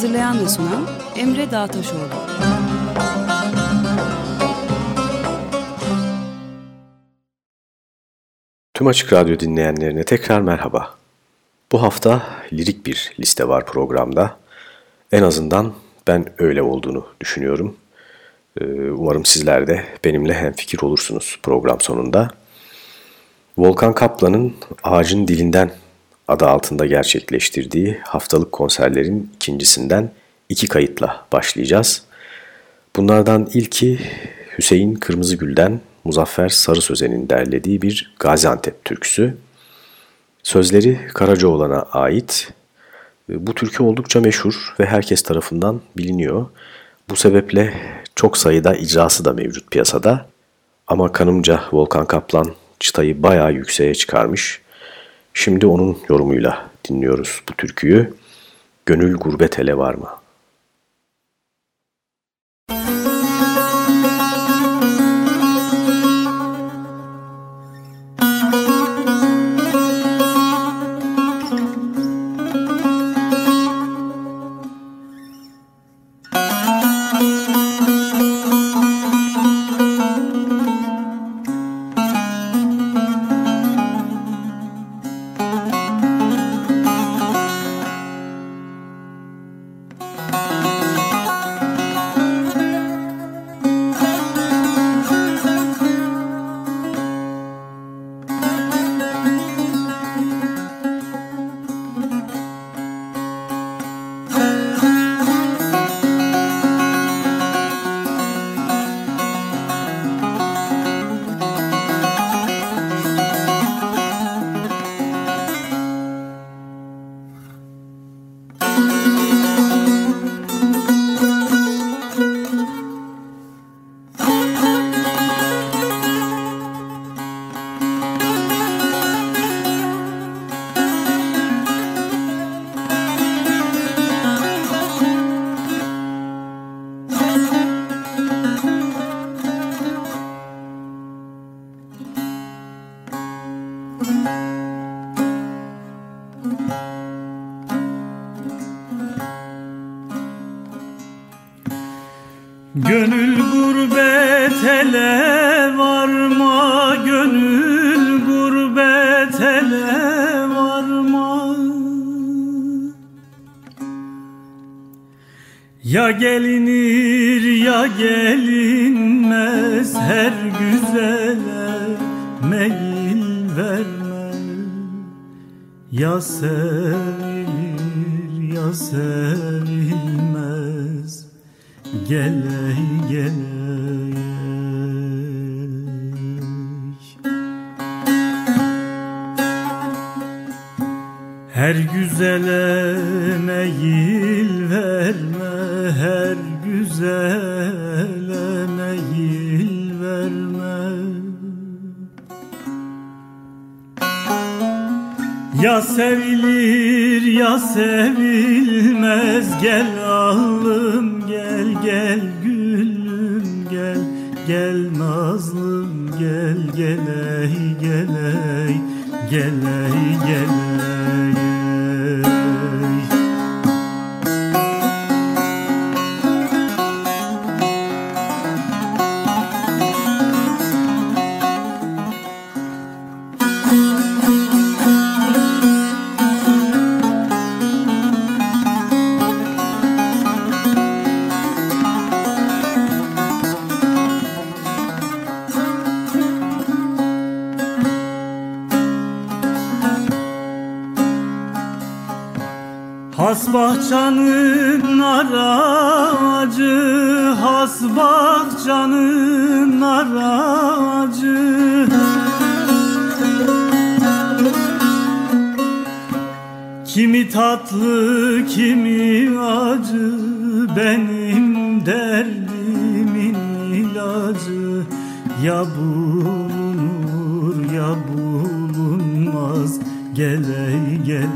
Hazırlayan ve sunan Emre Dağtaşoğlu. Tüm Açık Radyo dinleyenlerine tekrar merhaba. Bu hafta lirik bir liste var programda. En azından ben öyle olduğunu düşünüyorum. Ee, umarım sizler de benimle hemfikir olursunuz program sonunda. Volkan Kaplan'ın Ağacın Dilinden adı altında gerçekleştirdiği haftalık konserlerin ikincisinden iki kayıtla başlayacağız. Bunlardan ilki Hüseyin Kırmızıgül'den Muzaffer Sarı Sözen'in derlediği bir Gaziantep türküsü. Sözleri Karacaoğlan'a ait. Bu türkü oldukça meşhur ve herkes tarafından biliniyor. Bu sebeple çok sayıda icrası da mevcut piyasada. Ama kanımca Volkan Kaplan çıtayı bayağı yükseğe çıkarmış. Şimdi onun yorumuyla dinliyoruz bu türküyü. Gönül gurbet ele var mı? Ya gelinir ya gelinmez. Her güzele meyil verme Ya sevilir ya sevilmez. Gele gele Ya bulunur ya bulunmaz Geley geley.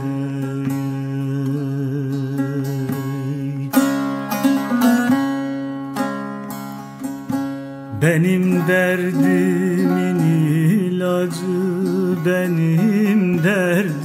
Benim derdimin ilacı Benim derdimin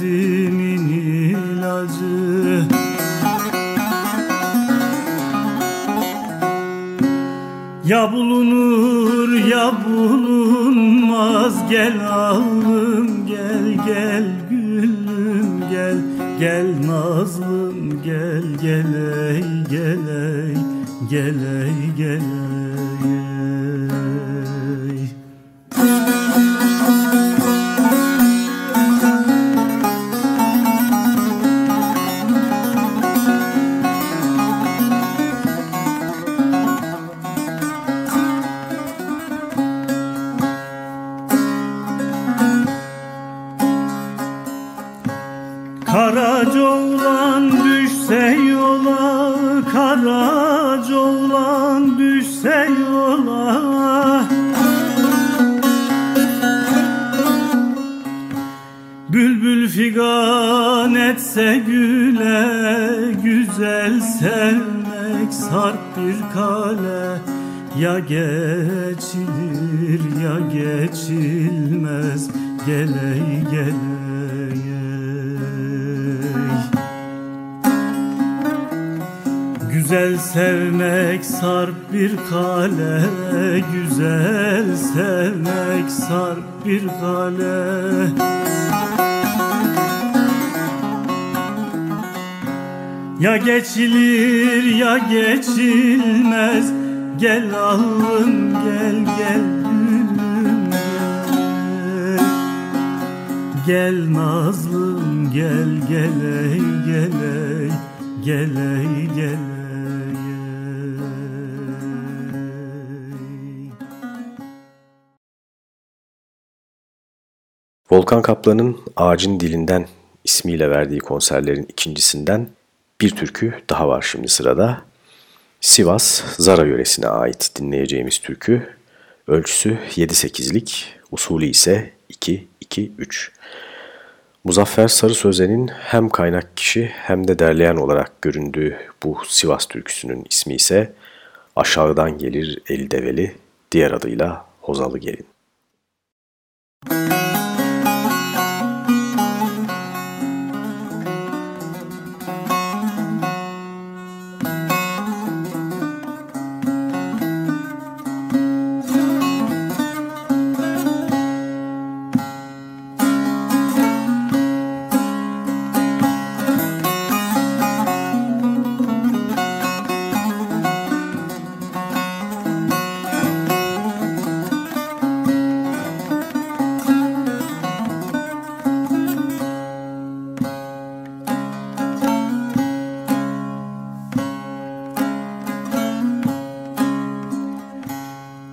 Ya bulunur ya bulunmaz. Gel alım gel gel gülüm gel. Gel nazlım gel geley geley Geley geley sevmek sarp bir kale. Ya geçilir ya geçilmez. Geley geley. Güzel sevmek sarp bir kale. Güzel sevmek sarp bir kale Ya geçilir ya geçilmez. Gel alım gel gel gel. Gel nazlım gel geley geley Geley geley Volkan Kaplan'ın Ağacın Dilinden ismiyle verdiği konserlerin ikincisinden bir türkü daha var şimdi sırada. Sivas Zara yöresine ait dinleyeceğimiz türkü. Ölçüsü 7-8'lik, usulü ise 2-2-3. Muzaffer Sarı Sözen'in hem kaynak kişi hem de derleyen olarak göründüğü bu Sivas türküsünün ismi ise Aşağıdan Gelir El Develi, diğer adıyla Hozalı Gelin. Müzik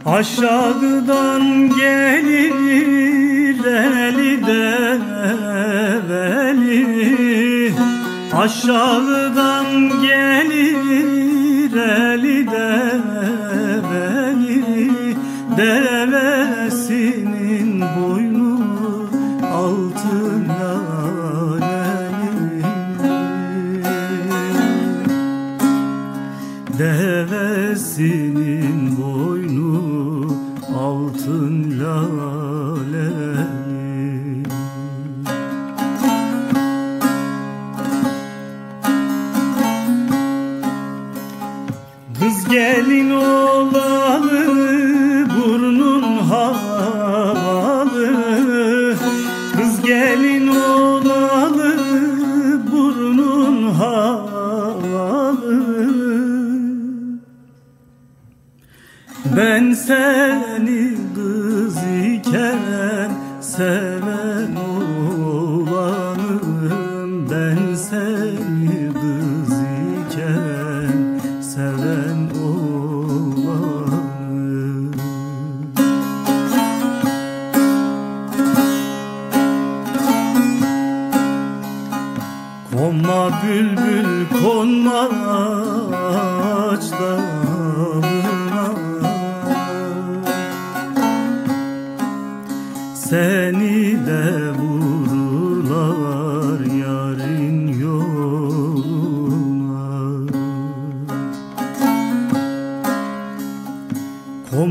Aşağıdan gelir eli develi Aşağıdan gelir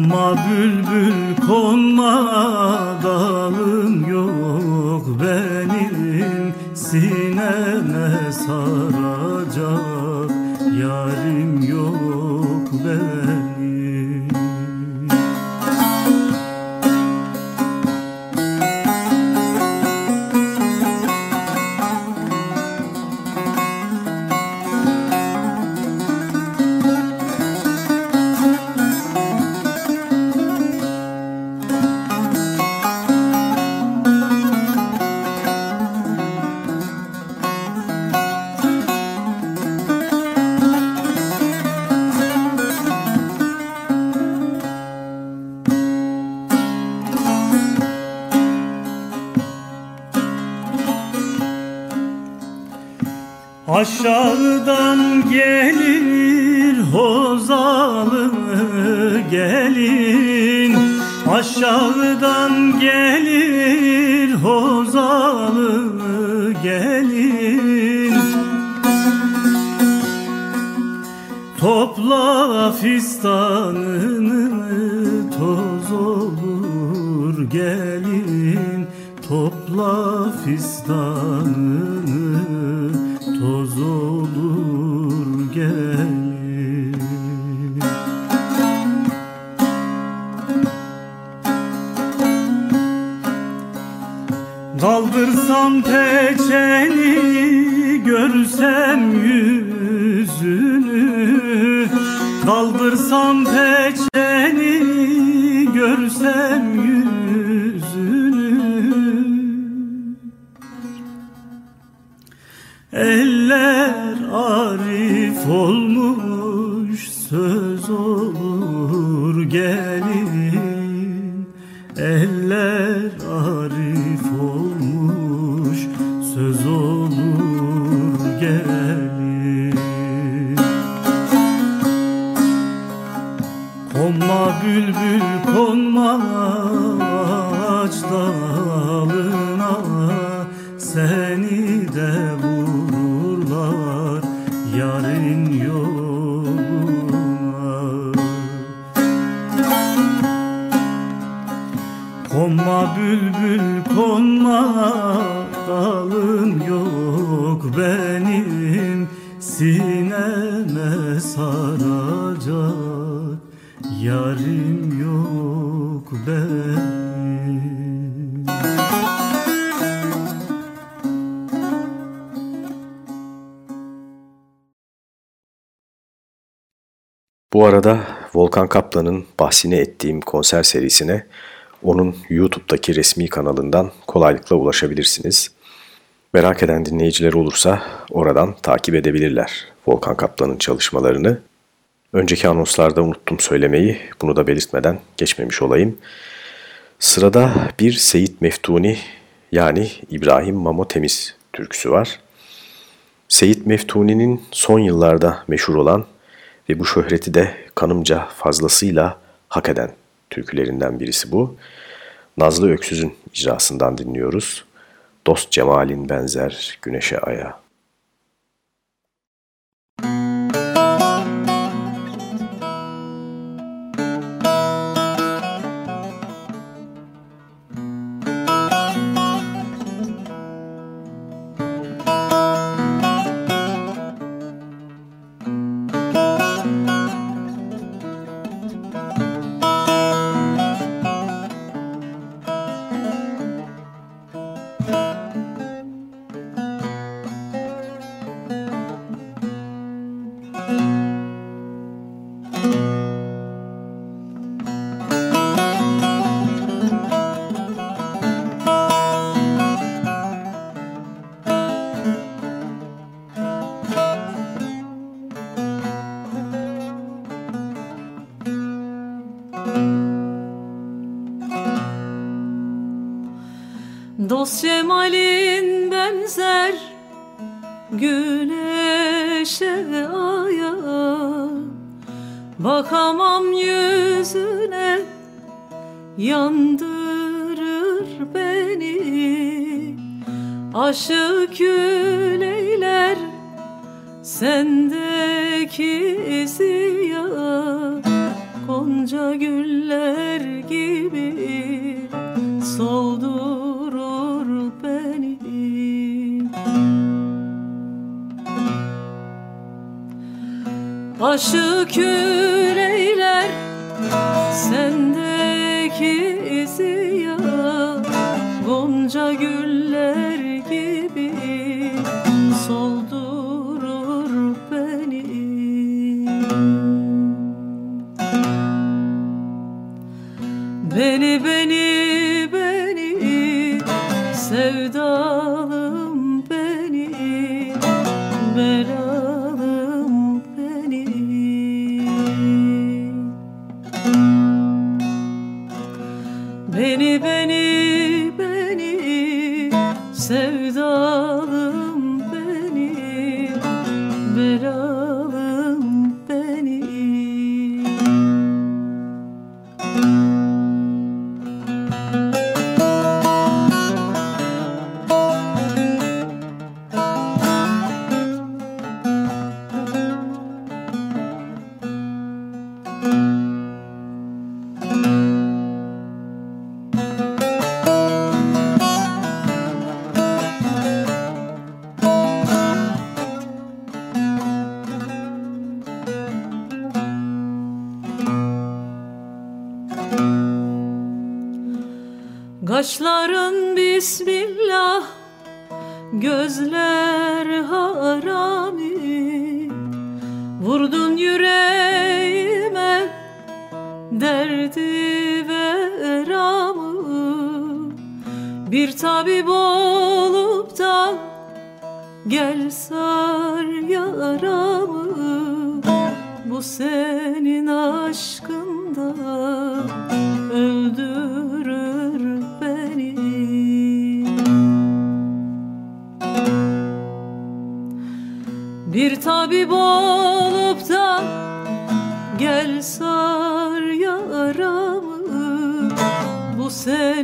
Konma bülbül konma dalım yok benim. Sineme saracak görsem Kaplan'ın bahsini ettiğim konser serisine onun YouTube'daki resmi kanalından kolaylıkla ulaşabilirsiniz. Merak eden dinleyiciler olursa oradan takip edebilirler Volkan Kaplan'ın çalışmalarını. Önceki anonslarda unuttum söylemeyi, bunu da belirtmeden geçmemiş olayım. Sırada bir Seyit Meftuni yani İbrahim Mamo Temiz türküsü var. Seyit Meftuni'nin son yıllarda meşhur olan ve bu şöhreti de kanımca fazlasıyla hak eden türkülerinden birisi bu. Nazlı Öksüz'ün icrasından dinliyoruz. Dost cemalin benzer güneşe aya. da öldürür beni. Bir tabip olup da gel sar yaramı. Bu sefer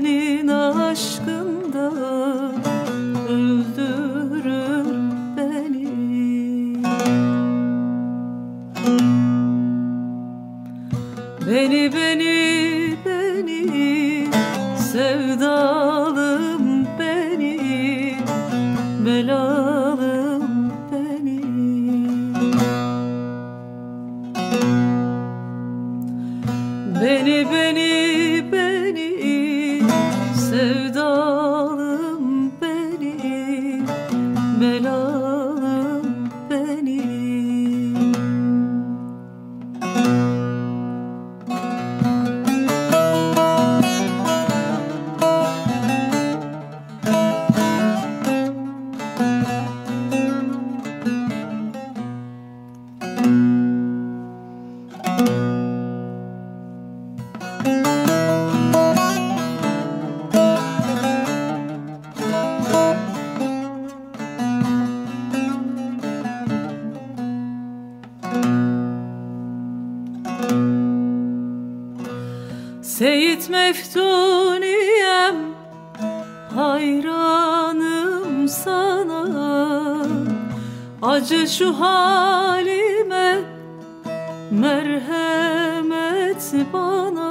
bana.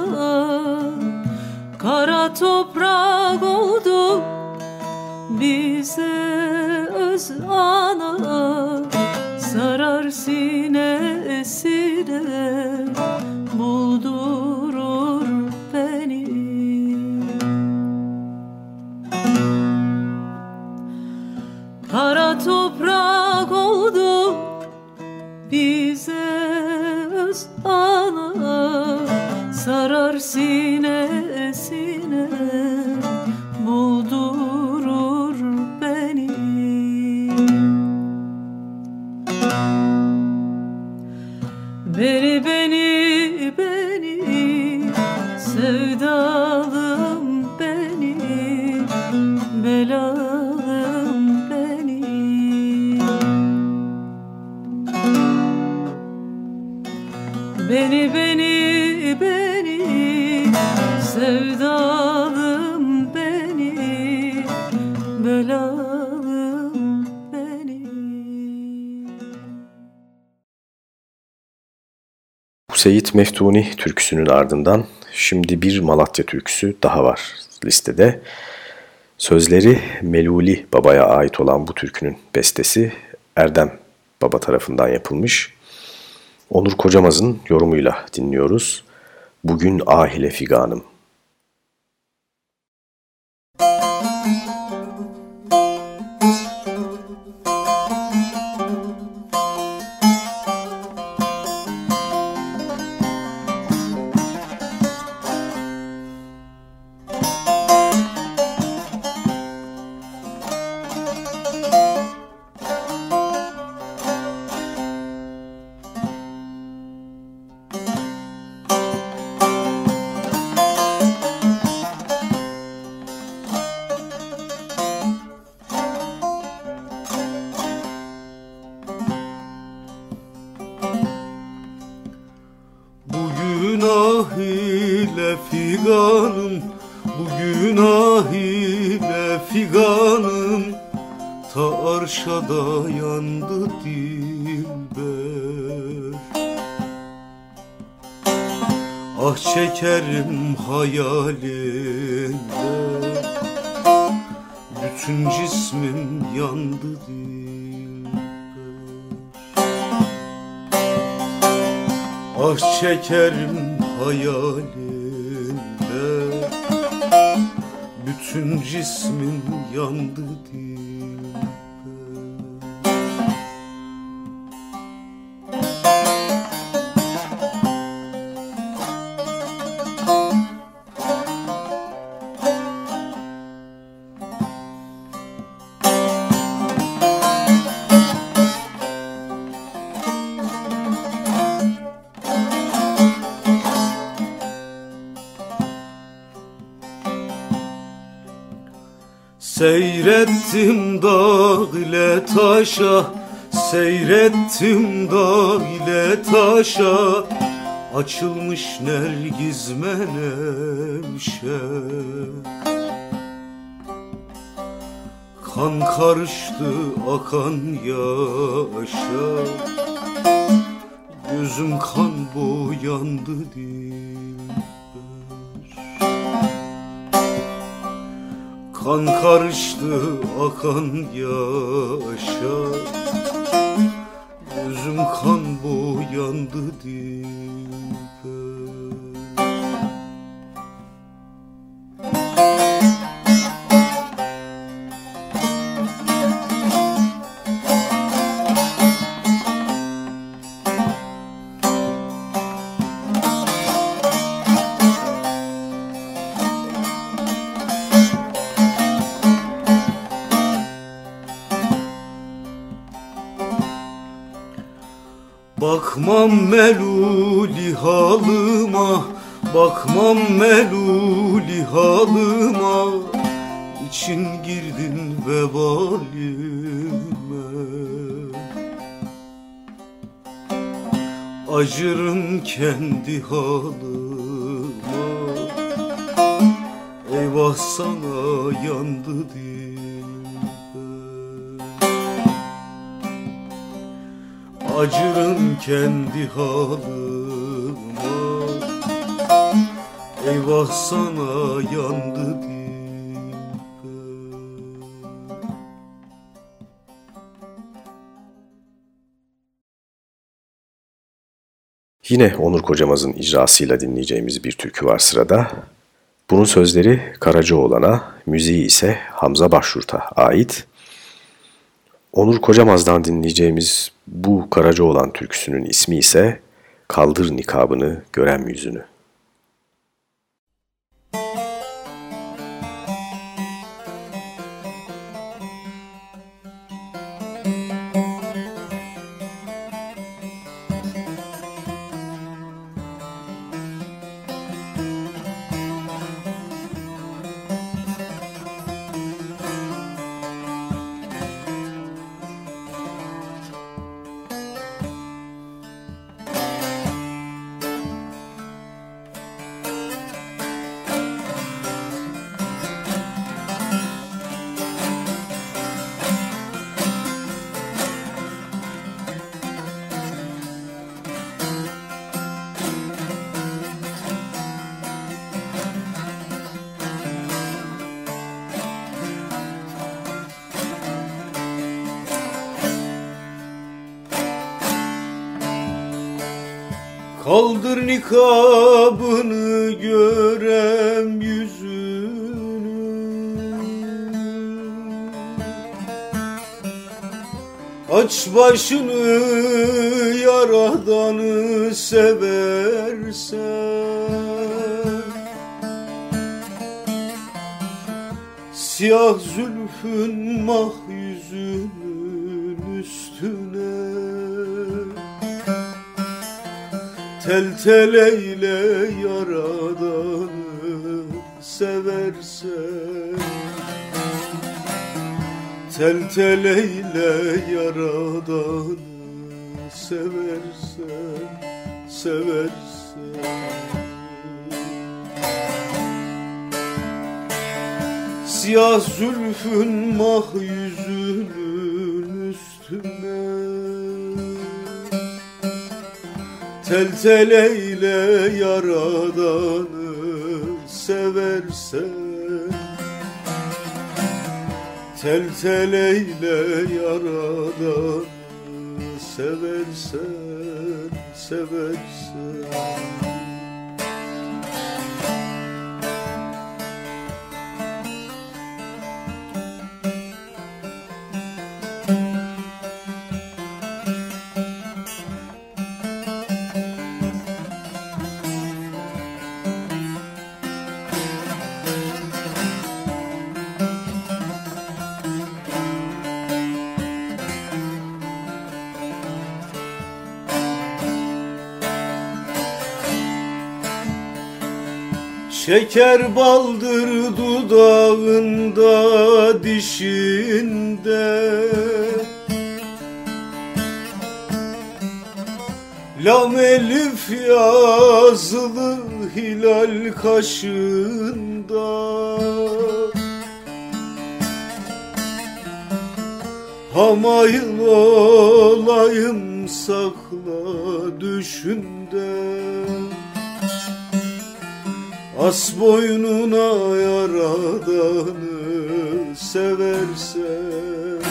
Kara toprak oldu. Bir Seyit Meftuni türküsünün ardından şimdi bir Malatya türküsü daha var listede. Sözleri Meluli Baba'ya ait olan bu türkünün bestesi Erdem Baba tarafından yapılmış. Onur Kocamaz'ın yorumuyla dinliyoruz. Bugün ahile figanım. Açılmış nergiz menevşe Kan karıştı akan yaşa. Gözüm kan boyandı dilber Kan karıştı akan yaşa. Gözüm kan boyandı dilber kendi Yine Onur Kocamaz'ın icrasıyla dinleyeceğimiz bir türkü var sırada. Bunun sözleri Karacaoğlan'a, müziği ise Hamza Başyurt'a ait. Onur Kocamaz'dan dinleyeceğimiz bu Karacaoğlan türküsünün ismi ise Kaldır Nikabını Gören Yüzünü. Başını yaradanı seversen. Siyah zülfün mah yüzünün üstüne. Tel tel eyle yaradanı seversen Tel tel eyle yaradanı seversen Seversen. Siyah zülfün mah yüzünün üstüne. Tel tel eyle yaradanı seversen Tel eyle yaradanı seversen Seversen Şeker baldır dudağında dişinde. Lam elif yazılı hilal kaşında Hamayıl olayım sakla düşünde As boynuna yaradanı seversen.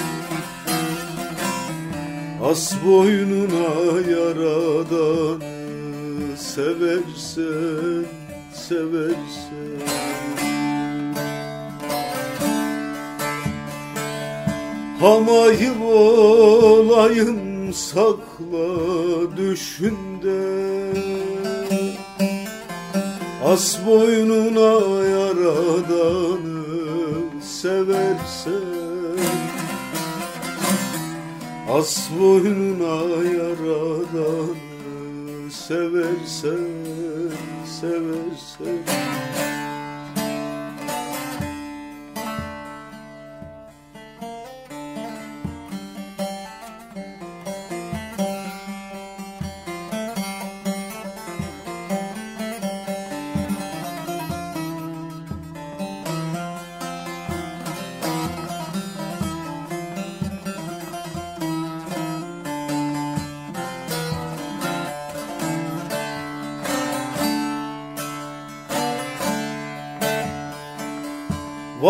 As boynuna yaradanı seversen Seversen. Hamayıl olayım sakla düşünde As boynuna yaradanı seversen As boynuna yaradanı seversen Seversen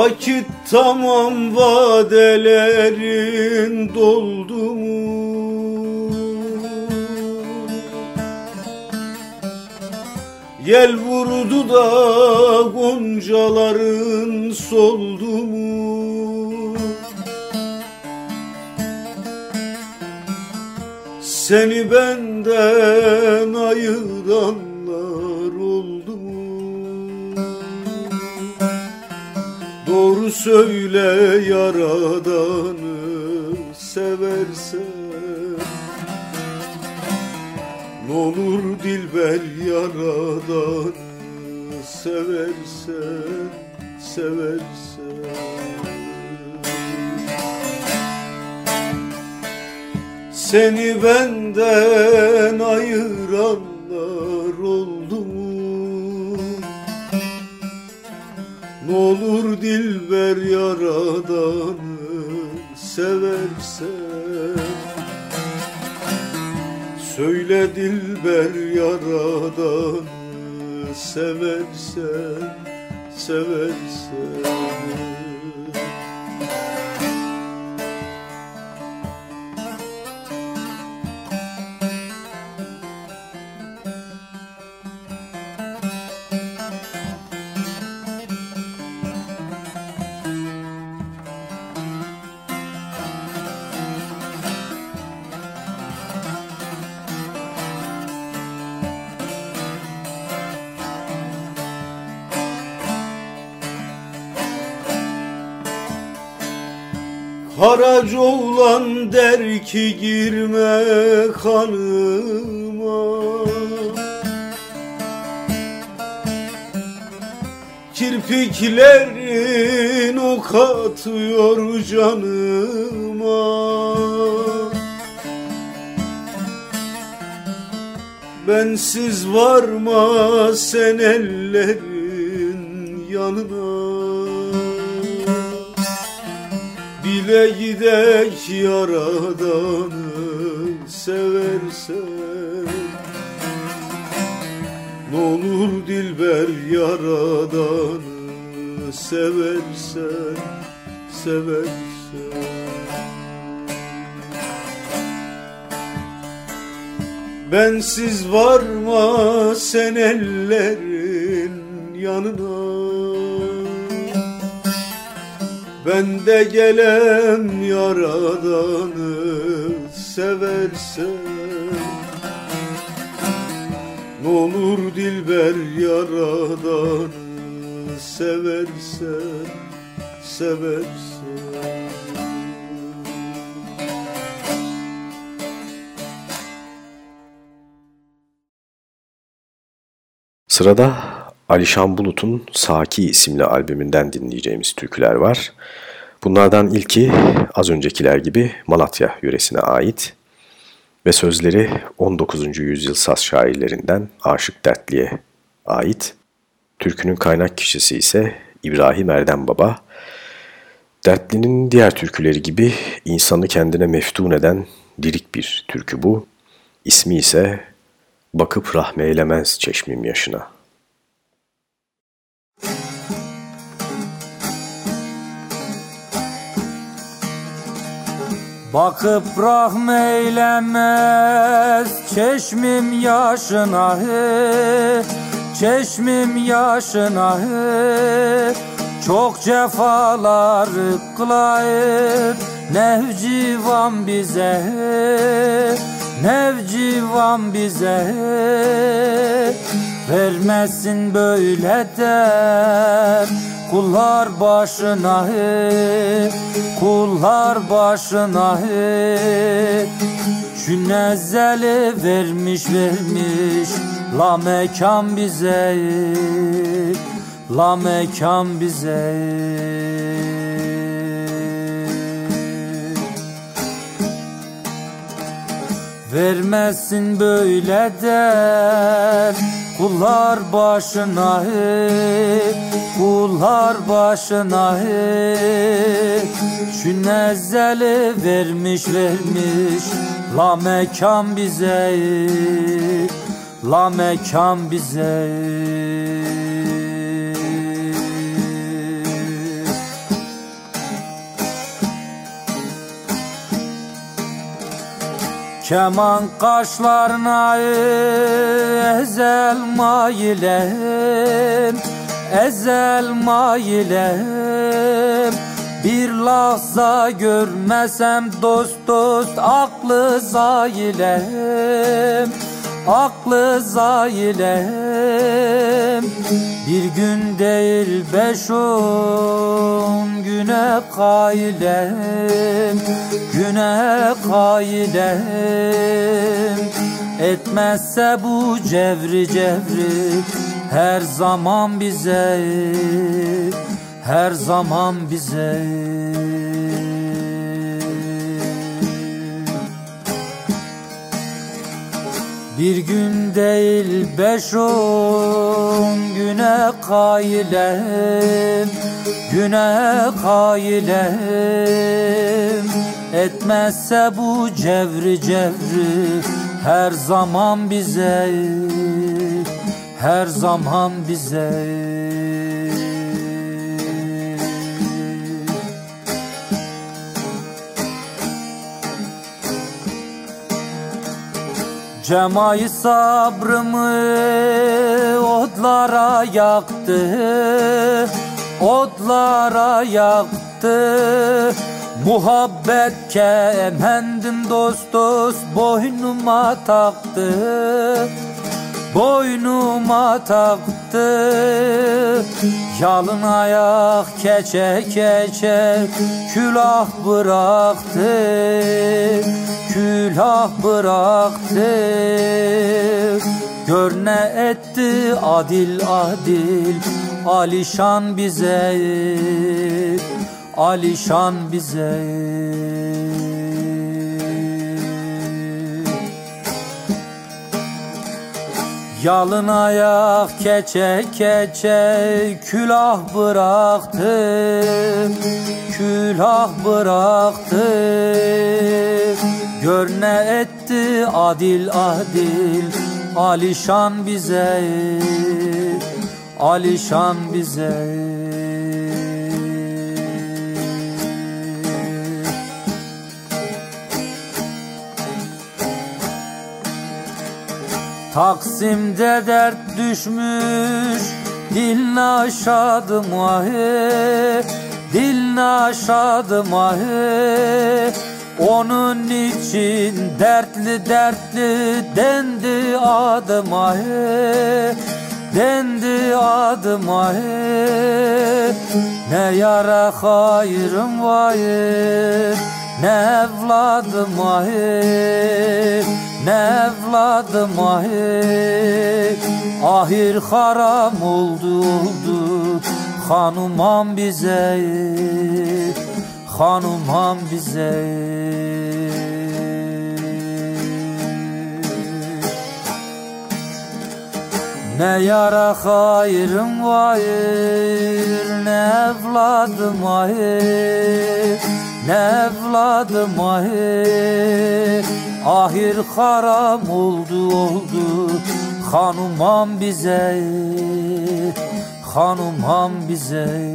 Vakit tamam vadelerin doldu mu? Yel vurdu da goncaların soldu mu? Seni benden ayıranlar oldu mu? Doğru söyle yaradanı seversen. N'olur dilber yaradanı seversen Seversen. Seni benden ayıranlar oldu N'olur dilber yaradanı seversen Söyle dilber yaradanı seversen Seversen Harac olan der ki girme kanıma Kirpiklerin ok atıyor canıma. Bensiz varma sen ellerin yanına Bile gidek yaradanı seversen. Ne olur dilber yaradanı seversen Seversen. Bensiz varma sen ellerin yanına Ben de gelem yaradanı seversen Ne olur dilber yaradanı seversen Seversen Sırada Alişan Bulut'un Saki isimli albümünden dinleyeceğimiz türküler var. Bunlardan ilki az öncekiler gibi Malatya yöresine ait ve sözleri 19. yüzyıl saz şairlerinden Aşık Dertli'ye ait. Türkünün kaynak kişisi ise İbrahim Erdem Baba. Dertli'nin diğer türküleri gibi insanı kendine meftun eden lirik bir türkü bu. İsmi ise Bakıp rahme eylemez çeşmim yaşına. Bakıp rahmeylemez çeşmim yaşına he, Çeşmim yaşına he, Çok cefalar kılayıp Nevcivan bize he, Nevcivan bize he, Vermezsin böyle der Kullar başına he, kullar başına he. Şu nezeli vermiş vermiş La mekan bize La mekan bize. Vermezsin böyle der Kullar başına he Kullar başına he. Şu nezeli vermiş vermiş La mekan bize La mekan bize Keman kaşlarına ezel mailem Ezel mailem Bir lahza görmesem dost dost aklı zailem Aklı zailem Bir gün değil beş on güne kailem Güne kailem Etmezse bu cevri cevri Her zaman bize Her zaman bize Bir gün değil beş on güne kailem Güne kailem. Etmezse bu cevri cevri Her zaman bize Her zaman bize Cemai sabrımı odlara yaktı Odlara yaktı. Muhabbet kemendim dost dost boynuma taktı Boynuma taktı Yalın ayak keçe keçe Külah bıraktı. Külah bıraktı. Gör ne etti adil adil. Alişan bize Alişan bize Yalın ayak keçe keçe külah bıraktı Külah bıraktı Gör ne etti adil adil Alişan bize Alişan bize Taksim'de dert düşmüş Dilini aşadım ahe Dilini aşadım ahe Onun için dertli dertli dendi adım ahe Dendi adım ahe Ne yara hayrım var Ne evladım ahe ne evladım ahi Ahir haram oldu oldu Hanumam bize. Hanumam bize. Ne yara hayrım var Ne evladım ahir Ne evladım ahir Ahir haram oldu oldu. Hanumam bize Hanumam bize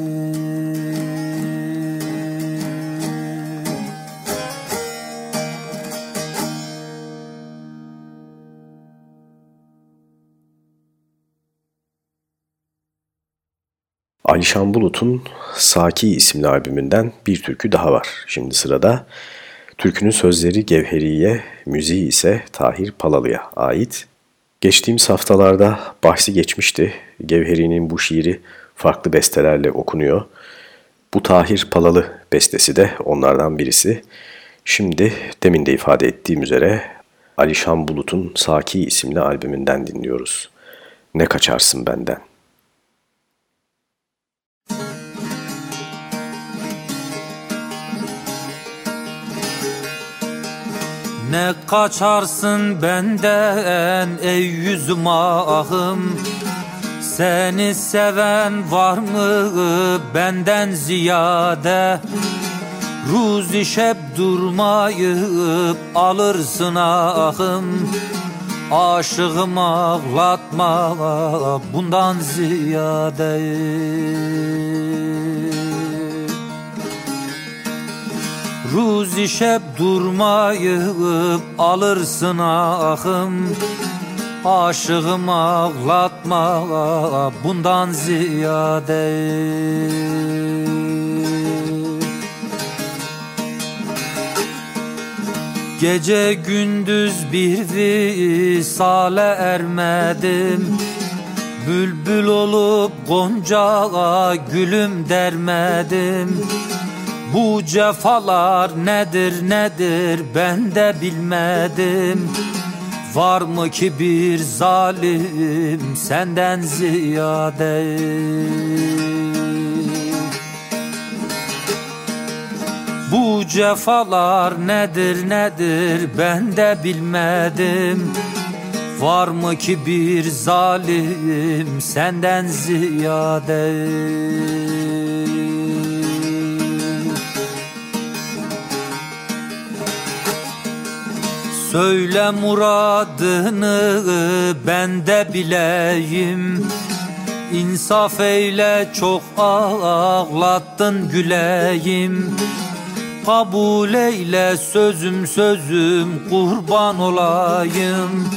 Alişan Bulut'un Saki isimli albümünden bir türkü daha var şimdi sırada. Türkünün sözleri Gevheri'ye, müziği ise Tahir Palalı'ya ait. Geçtiğimiz haftalarda bahsi geçmişti. Gevheri'nin bu şiiri farklı bestelerle okunuyor. Bu Tahir Palalı bestesi de onlardan birisi. Şimdi demin de ifade ettiğim üzere Alişan Bulut'un Saki isimli albümünden dinliyoruz. Ne kaçarsın benden? Ne kaçarsın benden ey yüzüm ahım? Seni seven var mı benden ziyade? Ruzi şeb durmayıp alırsın ahım. Aşığım ağlatma bundan ziyade Ruzi şeb durmayıp alırsın ahım. Aşığım ağlatma bundan ziyade. Gece gündüz bir visale ermedim. Bülbül olup gonca gülüm dermedim bu cefalar nedir nedir ben de bilmedim. Var mı ki bir zalim senden ziyade? Bu cefalar nedir nedir ben de bilmedim. Var mı ki bir zalim senden ziyade Söyle muradını ben de bileyim. İnsaf eyle çok ağlattın güleyim. Kabul eyle sözüm sözüm kurban olayım.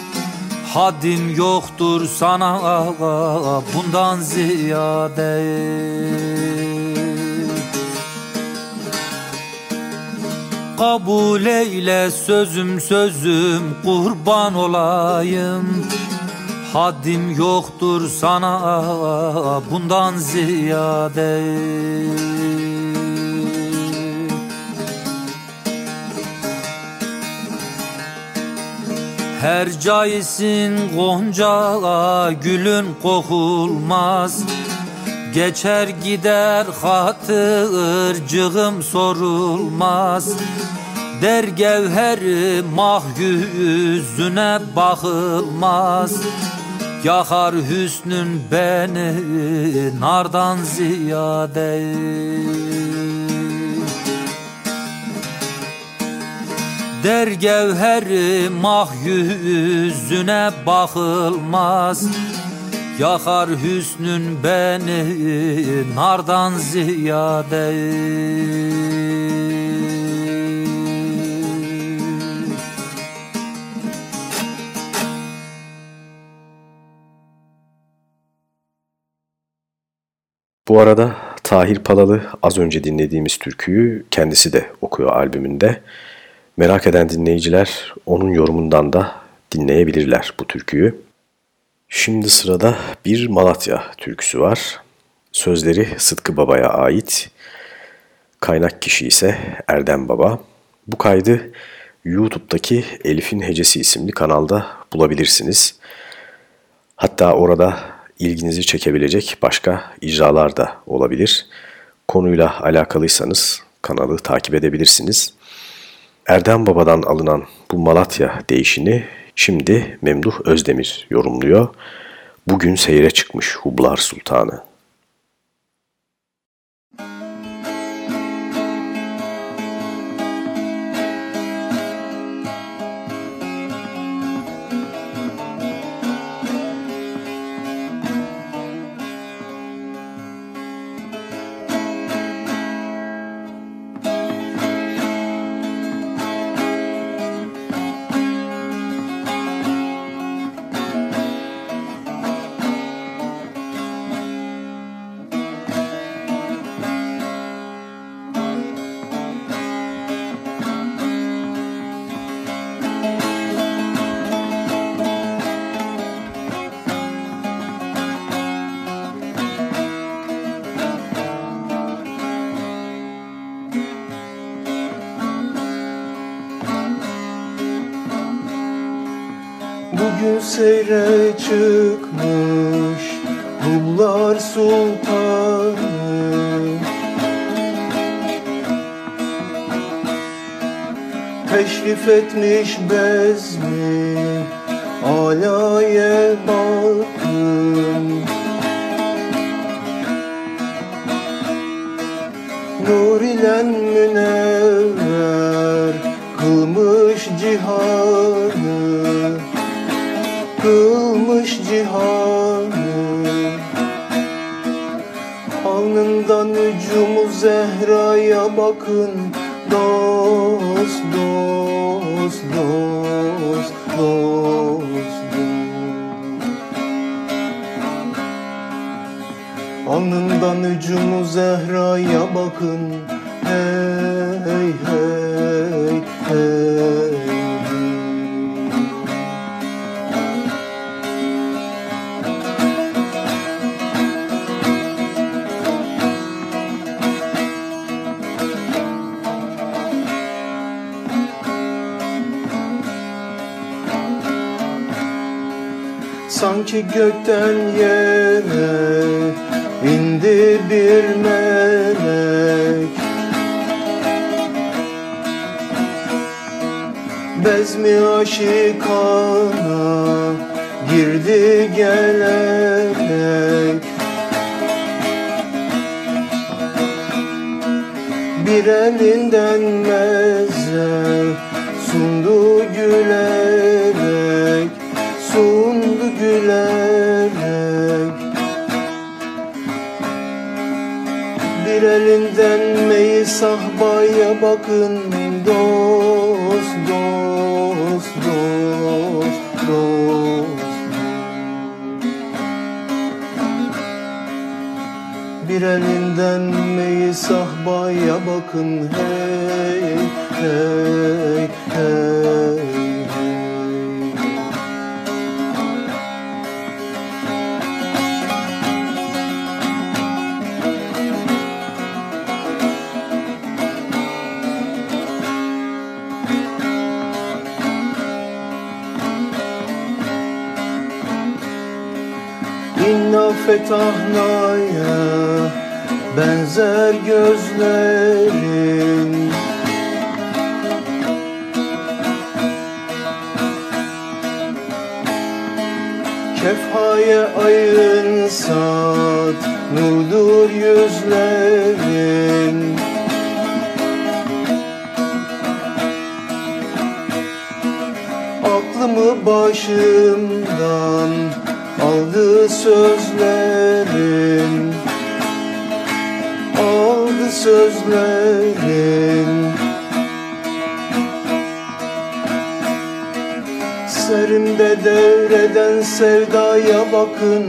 Hadim yoktur sana bundan ziyade kabul eyle sözüm sözüm kurban olayım. Haddim yoktur sana bundan ziyade. Her caisin gonca gülün kokulmaz Geçer gider hatırcığım sorulmaz. Der gevheri mah yüzüne bakılmaz. Yakar hüsnün beni nardan ziyade. Der gevheri mah yüzüne bakılmaz Yakar hüsnün beni nardan ziyade Bu arada Tahir Palalı az önce dinlediğimiz türküyü kendisi de okuyor albümünde. Merak eden dinleyiciler onun yorumundan da dinleyebilirler bu türküyü. Şimdi sırada bir Malatya türküsü var. Sözleri Sıtkı Baba'ya ait. Kaynak kişi ise Erdem Baba. Bu kaydı YouTube'daki Elif'in Hecesi isimli kanalda bulabilirsiniz. Hatta orada ilginizi çekebilecek başka icralar da olabilir. Konuyla alakalıysanız kanalı takip edebilirsiniz. Erdem Baba'dan alınan bu Malatya değişini şimdi Memduh Özdemir yorumluyor. Bugün seyre çıkmış Hublar Sultanı. Bugün seyre çıkmış Rumlar Sultanı Teşrif etmiş bezmi Alaya bakın. Nur ile münevver Zehra'ya bakın. Dost, dost, dost, dost, Alnından ucumu Zehra'ya bakın Gökten yere indi bir melek. Bezmi aşikana girdi gelerek Bir elinden meze sahbaya bakın Dost, dost, dost, dost. Bir elinden meyi sahbaya bakın Hey, hey, hey, fetahnaya benzer gözlerin. Kefhaya ayın saat Nurdur yüzlerin. Aklımı başımdan aldı sözlerin Aldı sözlerin. Serimde devreden sevdaya bakın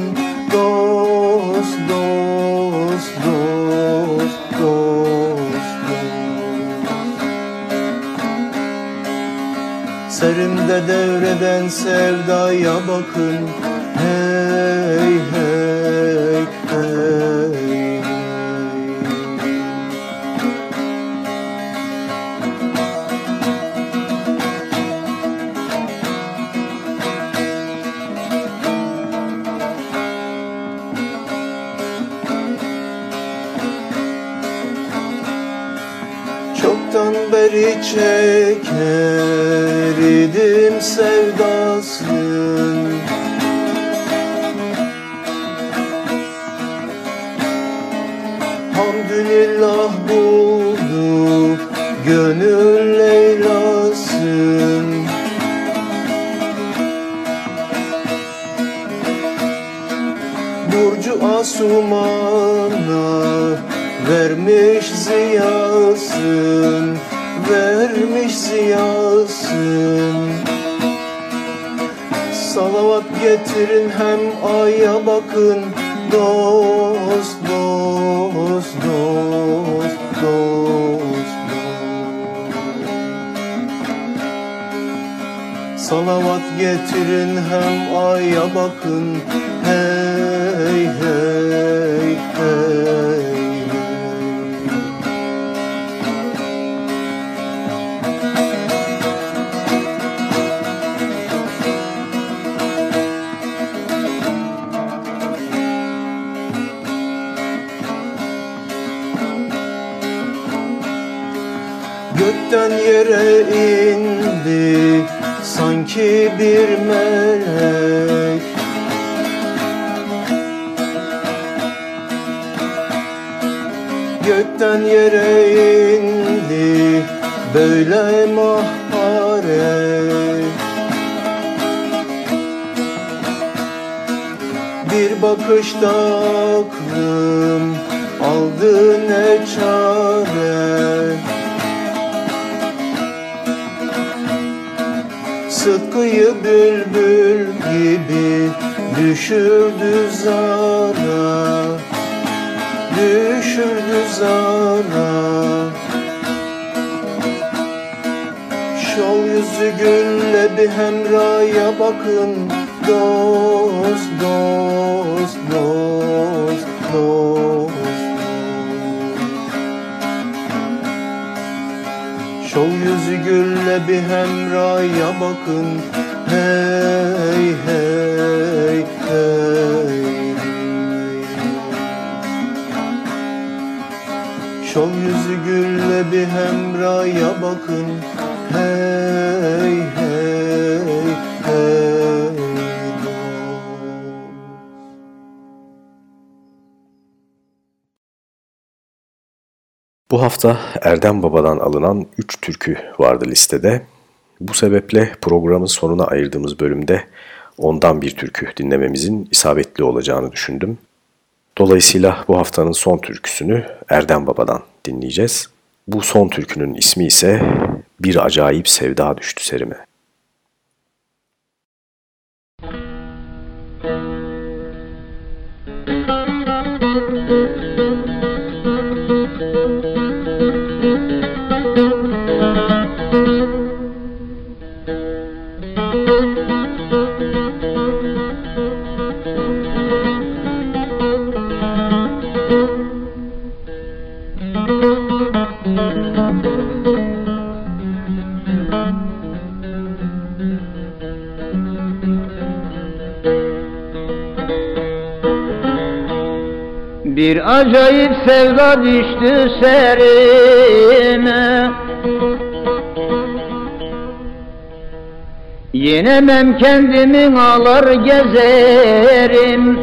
Dost, dost, dost, dost, dost. Serimde devreden sevdaya bakın Çoktan beri çeker idim Asuman'a vermiş ziyasın Vermiş ziyasın. Salavat getirin hem aya bakın dost, dost, dost, dost. Salavat getirin hem aya bakın Gökten yere indi sanki bir melek. Gökten yere indi böyle mahare Bir bakışta aklım aldı ne çare bülbül gibi düşürdü zara Düşürdü zara. Şol yüzü gülle bir hemraya bakın Dost, dost, dost, dost. Şol yüzü gülle bir hemraya bakın Hey hey hey. Şol yüzü gülle bir hemraya bakın. Hey hey hey. Bu hafta Erdem Baba'dan alınan 3 türkü vardı listede. Bu sebeple programın sonuna ayırdığımız bölümde ondan bir türkü dinlememizin isabetli olacağını düşündüm. Dolayısıyla bu haftanın son türküsünü Erdem Baba'dan dinleyeceğiz. Bu son türkünün ismi ise Bir Acayip Sevda Düştü Serime. Bir acayip sevda düştü serime. Yenemem kendimin ağlar gezerim.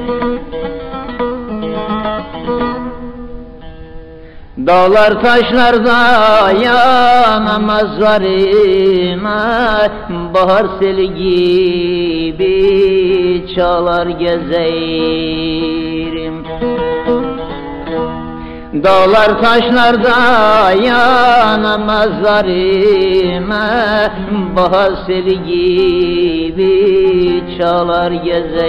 Dağlar taşlarda yanamaz varıma Bahar seli gibi çalar gezerim Dağlar taşlarda yanamaz varıma Bahar seli gibi çalar gezerim.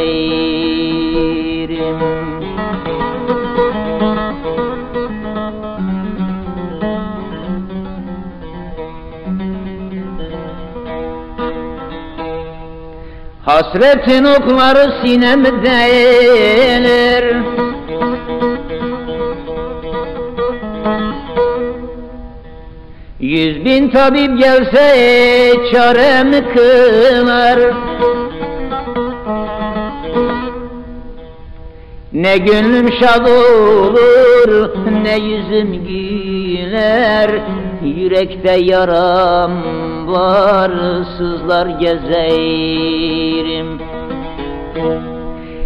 Hasretin okları sinemde değilir Yüz bin tabip gelse çaremi kılar Ne gönlüm şad olur, ne yüzüm güler. Yürekte yaram var, sızlar gezerim.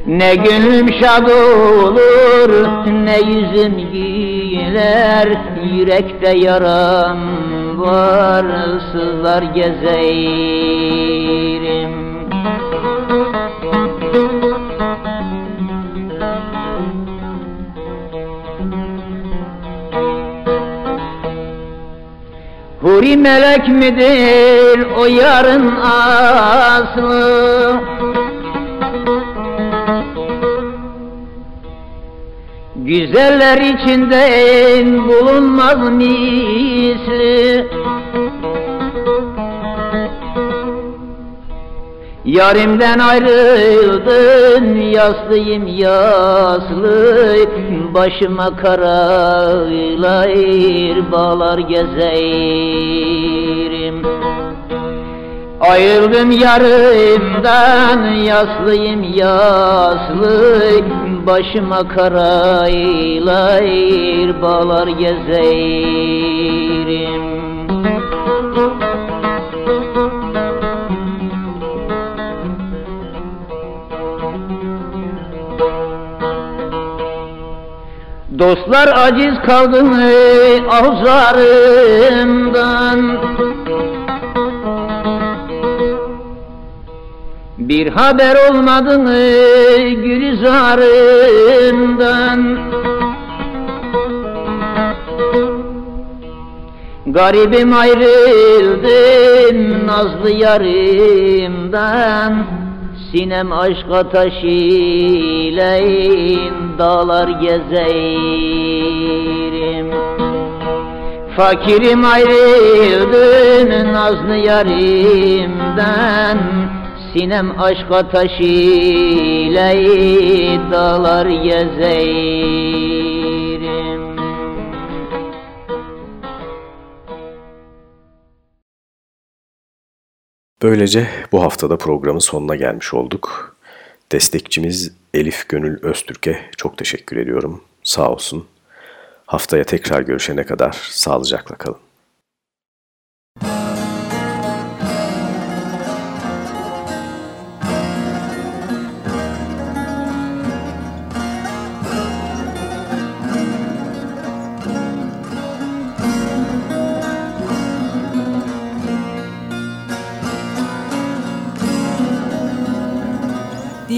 Ne gönlüm şad olur, ne yüzüm güler. Yürekte yaram var, sızlar gezerim Huri melek midir o yarın aslı Güzeller içinden bulunmaz misli. Yarimden ayrıldın yaslıyım yaslı. Başıma karaylayır bağlar gezerim Ayrıldım yarımdan yaslıyım yaslı Başıma karaylayır bağlar gezerim. Dostlar aciz kaldı mı avzarımdan Bir haber olmadı mı gülizarımdan Garibim ayrıldım nazlı yarımdan. Sinem aşk ateşiyle dağlar gezerim Fakirim ayrıldım nazlı yarimden Sinem aşk ateşiyle dağlar gezerim Böylece bu haftada programın sonuna gelmiş olduk. Destekçimiz Elif Gönül Öztürk'e çok teşekkür ediyorum. Sağ olsun. Haftaya tekrar görüşene kadar sağlıcakla kalın.